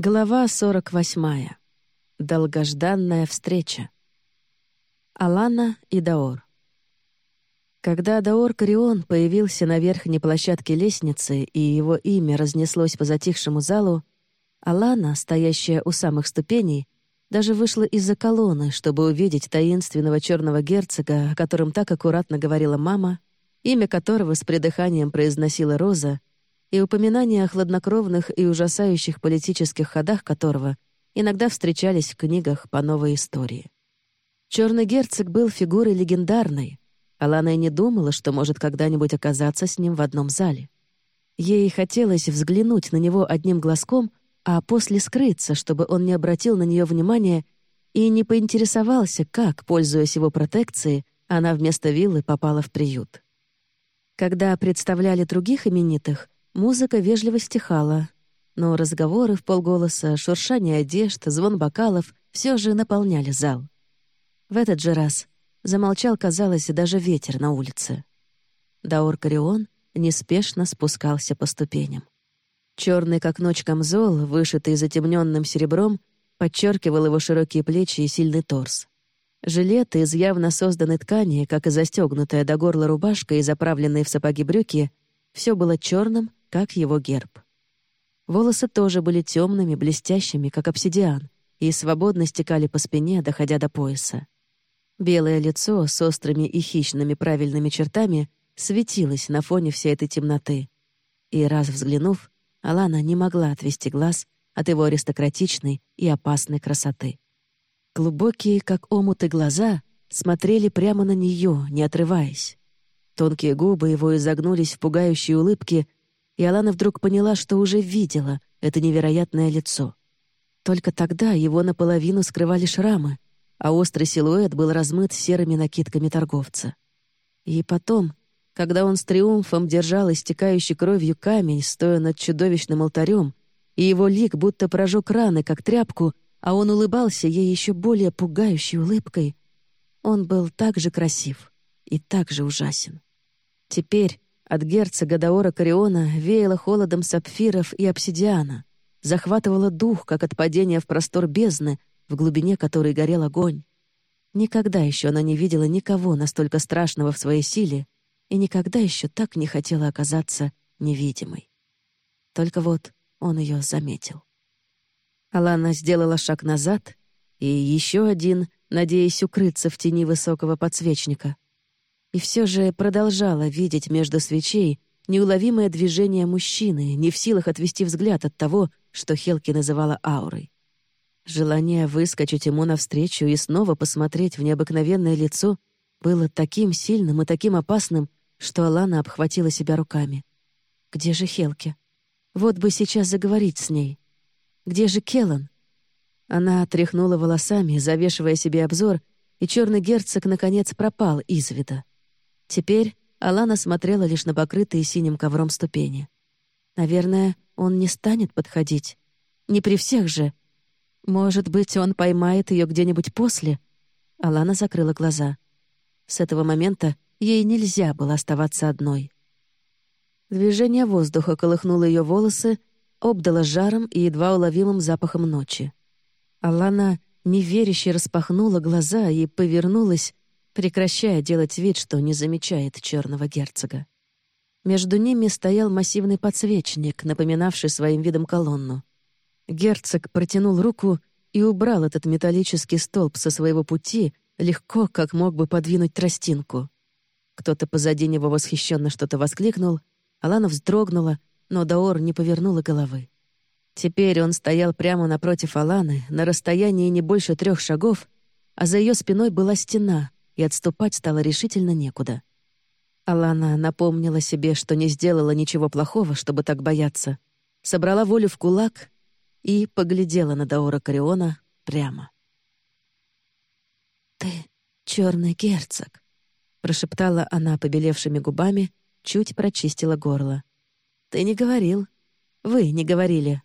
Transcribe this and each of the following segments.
Глава 48. Долгожданная встреча. Алана и Даор. Когда Даор Карион появился на верхней площадке лестницы и его имя разнеслось по затихшему залу, Алана, стоящая у самых ступеней, даже вышла из-за колонны, чтобы увидеть таинственного черного герцога, о котором так аккуратно говорила мама, имя которого с придыханием произносила Роза, и упоминания о хладнокровных и ужасающих политических ходах которого иногда встречались в книгах по новой истории. Черный герцог был фигурой легендарной. Алана и не думала, что может когда-нибудь оказаться с ним в одном зале. Ей хотелось взглянуть на него одним глазком, а после скрыться, чтобы он не обратил на нее внимания и не поинтересовался, как, пользуясь его протекцией, она вместо виллы попала в приют. Когда представляли других именитых, Музыка вежливо стихала, но разговоры в полголоса, шуршание одежд, звон бокалов все же наполняли зал. В этот же раз замолчал, казалось, даже ветер на улице. Даор Карион неспешно спускался по ступеням. Черный, как ночь, камзол, вышитый затемненным серебром, подчеркивал его широкие плечи и сильный торс. Жилет из явно созданной ткани, как и застегнутая до горла рубашка и заправленные в сапоги брюки, все было черным как его герб. Волосы тоже были темными, блестящими, как обсидиан, и свободно стекали по спине, доходя до пояса. Белое лицо с острыми и хищными правильными чертами светилось на фоне всей этой темноты. И раз взглянув, Алана не могла отвести глаз от его аристократичной и опасной красоты. Глубокие, как омуты, глаза смотрели прямо на нее, не отрываясь. Тонкие губы его изогнулись в пугающей улыбке, и Алана вдруг поняла, что уже видела это невероятное лицо. Только тогда его наполовину скрывали шрамы, а острый силуэт был размыт серыми накидками торговца. И потом, когда он с триумфом держал истекающий кровью камень, стоя над чудовищным алтарем, и его лик будто прожег раны, как тряпку, а он улыбался ей еще более пугающей улыбкой, он был так же красив и так же ужасен. Теперь, от герцога Даора Кариона веяло холодом сапфиров и обсидиана, захватывало дух, как от падения в простор бездны, в глубине которой горел огонь. Никогда еще она не видела никого настолько страшного в своей силе и никогда еще так не хотела оказаться невидимой. Только вот он ее заметил. Алана сделала шаг назад и еще один, надеясь укрыться в тени высокого подсвечника — и все же продолжала видеть между свечей неуловимое движение мужчины, не в силах отвести взгляд от того, что Хелки называла аурой. Желание выскочить ему навстречу и снова посмотреть в необыкновенное лицо было таким сильным и таким опасным, что Алана обхватила себя руками. «Где же Хелки? Вот бы сейчас заговорить с ней. Где же Келлан?» Она отряхнула волосами, завешивая себе обзор, и черный герцог, наконец, пропал из вида. Теперь Алана смотрела лишь на покрытые синим ковром ступени. Наверное, он не станет подходить. Не при всех же. Может быть, он поймает ее где-нибудь после? Алана закрыла глаза. С этого момента ей нельзя было оставаться одной. Движение воздуха колыхнуло ее волосы, обдало жаром и едва уловимым запахом ночи. Алана неверяще распахнула глаза и повернулась, прекращая делать вид, что не замечает черного герцога. Между ними стоял массивный подсвечник, напоминавший своим видом колонну. Герцог протянул руку и убрал этот металлический столб со своего пути, легко, как мог бы подвинуть тростинку. Кто-то позади него восхищенно что-то воскликнул, Алана вздрогнула, но Даор не повернула головы. Теперь он стоял прямо напротив Аланы, на расстоянии не больше трех шагов, а за ее спиной была стена, и отступать стало решительно некуда. Алана напомнила себе, что не сделала ничего плохого, чтобы так бояться, собрала волю в кулак и поглядела на Даора Кариона прямо. «Ты черный герцог», — прошептала она побелевшими губами, чуть прочистила горло. «Ты не говорил. Вы не говорили».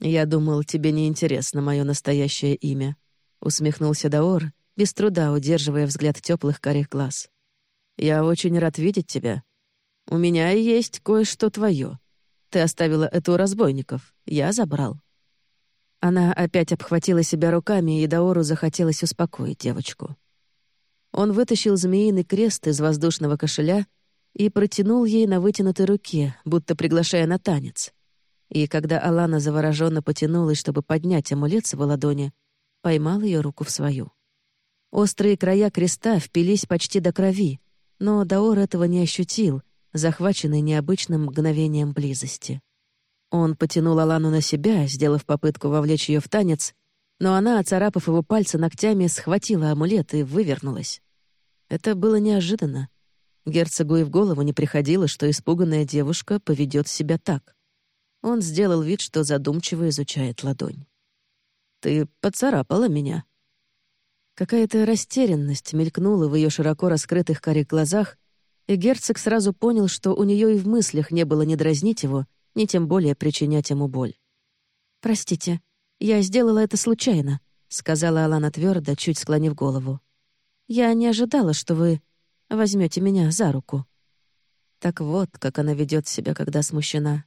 «Я думал, тебе не интересно мое настоящее имя», — усмехнулся Даор без труда удерживая взгляд теплых карих глаз. «Я очень рад видеть тебя. У меня есть кое-что твое. Ты оставила это у разбойников. Я забрал». Она опять обхватила себя руками, и Даору захотелось успокоить девочку. Он вытащил змеиный крест из воздушного кошеля и протянул ей на вытянутой руке, будто приглашая на танец. И когда Алана завороженно потянулась, чтобы поднять амулет с его ладони, поймал ее руку в свою. Острые края креста впились почти до крови, но Даор этого не ощутил, захваченный необычным мгновением близости. Он потянул Алану на себя, сделав попытку вовлечь ее в танец, но она, оцарапав его пальцы ногтями, схватила амулет и вывернулась. Это было неожиданно. Герцогу и в голову не приходило, что испуганная девушка поведет себя так. Он сделал вид, что задумчиво изучает ладонь. «Ты поцарапала меня». Какая-то растерянность мелькнула в ее широко раскрытых карих глазах, и герцог сразу понял, что у нее и в мыслях не было ни дразнить его, ни тем более причинять ему боль. «Простите, я сделала это случайно», — сказала Алана твердо, чуть склонив голову. «Я не ожидала, что вы возьмете меня за руку». Так вот, как она ведет себя, когда смущена.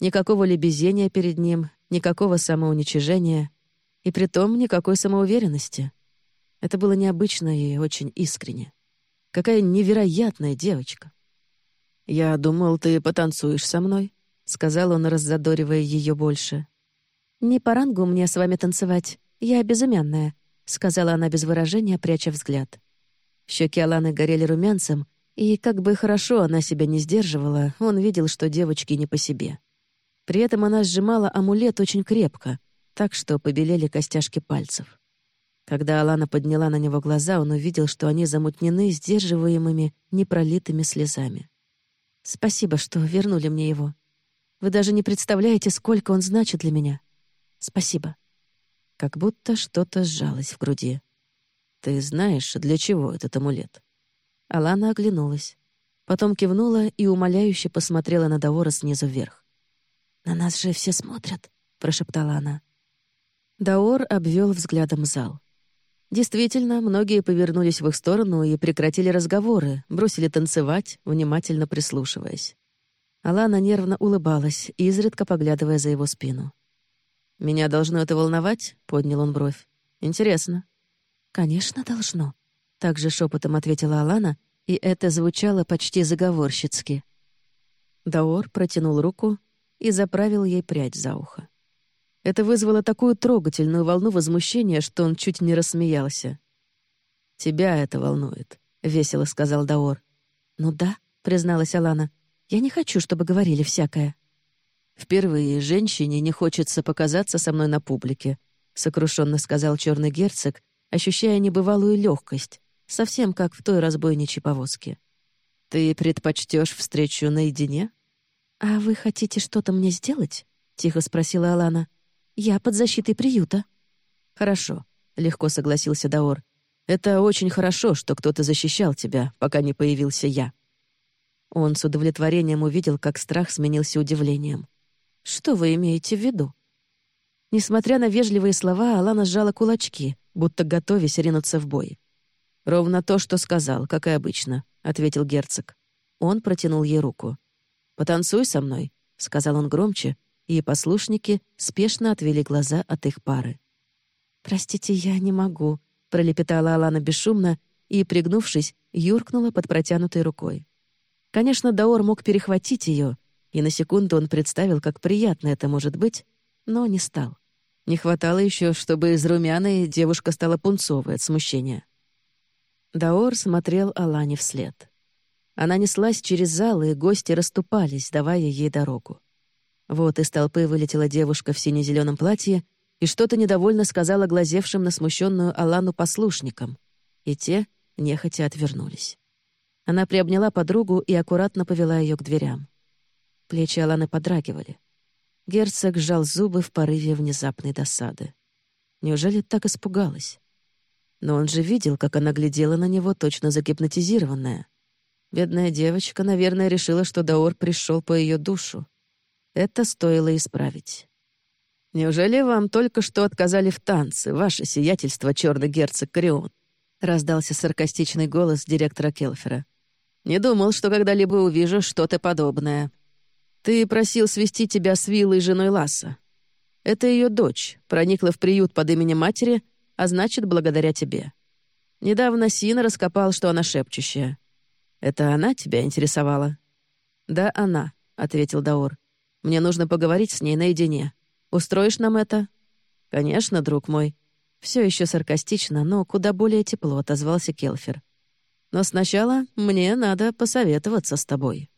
Никакого лебезения перед ним, никакого самоуничижения, и притом никакой самоуверенности. Это было необычно и очень искренне. Какая невероятная девочка. «Я думал, ты потанцуешь со мной», — сказал он, раззадоривая ее больше. «Не по рангу мне с вами танцевать. Я безымянная», — сказала она без выражения, пряча взгляд. Щеки Аланы горели румянцем, и, как бы хорошо она себя не сдерживала, он видел, что девочки не по себе. При этом она сжимала амулет очень крепко, так что побелели костяшки пальцев. Когда Алана подняла на него глаза, он увидел, что они замутнены сдерживаемыми, непролитыми слезами. «Спасибо, что вернули мне его. Вы даже не представляете, сколько он значит для меня. Спасибо». Как будто что-то сжалось в груди. «Ты знаешь, для чего этот амулет?» Алана оглянулась. Потом кивнула и умоляюще посмотрела на Даора снизу вверх. «На нас же все смотрят», — прошептала она. Даор обвел взглядом зал. Действительно, многие повернулись в их сторону и прекратили разговоры, бросили танцевать, внимательно прислушиваясь. Алана нервно улыбалась, изредка поглядывая за его спину. «Меня должно это волновать?» — поднял он бровь. «Интересно». «Конечно, должно», — также шепотом ответила Алана, и это звучало почти заговорщицки. Даор протянул руку и заправил ей прядь за ухо. Это вызвало такую трогательную волну возмущения, что он чуть не рассмеялся. «Тебя это волнует», — весело сказал Даор. «Ну да», — призналась Алана. «Я не хочу, чтобы говорили всякое». «Впервые женщине не хочется показаться со мной на публике», — сокрушенно сказал черный герцог, ощущая небывалую легкость, совсем как в той разбойничьей повозке. «Ты предпочтешь встречу наедине?» «А вы хотите что-то мне сделать?» — тихо спросила Алана. «Я под защитой приюта». «Хорошо», — легко согласился Даор. «Это очень хорошо, что кто-то защищал тебя, пока не появился я». Он с удовлетворением увидел, как страх сменился удивлением. «Что вы имеете в виду?» Несмотря на вежливые слова, Алана сжала кулачки, будто готовясь ринуться в бой. «Ровно то, что сказал, как и обычно», — ответил герцог. Он протянул ей руку. «Потанцуй со мной», — сказал он громче, и послушники спешно отвели глаза от их пары. «Простите, я не могу», — пролепетала Алана бесшумно и, пригнувшись, юркнула под протянутой рукой. Конечно, Даор мог перехватить ее, и на секунду он представил, как приятно это может быть, но не стал. Не хватало еще, чтобы из румяной девушка стала пунцовой от смущения. Даор смотрел Алане вслед. Она неслась через зал, и гости расступались, давая ей дорогу. Вот из толпы вылетела девушка в сине-зеленом платье и что-то недовольно сказала глазевшим на смущенную Алану послушникам, и те нехотя отвернулись. Она приобняла подругу и аккуратно повела ее к дверям. Плечи Аланы подрагивали. Герцог сжал зубы в порыве внезапной досады. Неужели так испугалась? Но он же видел, как она глядела на него, точно загипнотизированная. Бедная девочка, наверное, решила, что Даор пришел по ее душу. Это стоило исправить. «Неужели вам только что отказали в танце, ваше сиятельство, черный герцог Корион?» — раздался саркастичный голос директора Келфера. «Не думал, что когда-либо увижу что-то подобное. Ты просил свести тебя с Виллой женой Ласса». Это ее дочь, проникла в приют под именем матери, а значит, благодаря тебе. Недавно Сина раскопал, что она шепчущая. Это она тебя интересовала?» «Да, она», — ответил Даор. «Мне нужно поговорить с ней наедине. Устроишь нам это?» «Конечно, друг мой». Все еще саркастично, но куда более тепло отозвался Келфер. «Но сначала мне надо посоветоваться с тобой».